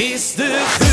is the